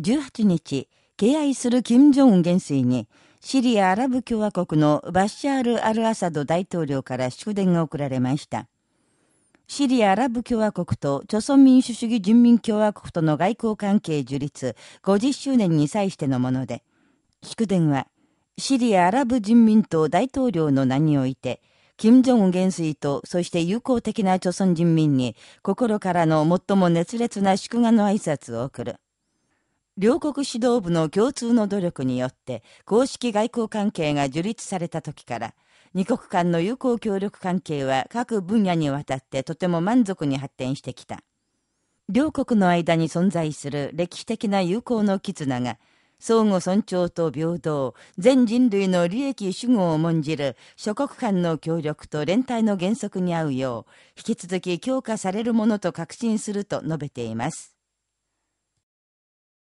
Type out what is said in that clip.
18日、敬愛する金正恩元帥に、シリアアラブ共和国のバッシャール・アル・アサド大統領から祝電が送られました。シリアアラブ共和国と朝鮮民主主義人民共和国との外交関係樹立50周年に際してのもので、祝電は、シリアアラブ人民党大統領の名において、金正恩元帥と、そして友好的な朝鮮人民に、心からの最も熱烈な祝賀の挨拶を送る。両国指導部の共通の努力によって、公式外交関係が樹立された時から、二国間の友好協力関係は各分野にわたってとても満足に発展してきた。両国の間に存在する歴史的な友好の絆が、相互尊重と平等、全人類の利益主語を重んじる諸国間の協力と連帯の原則に合うよう、引き続き強化されるものと確信すると述べています。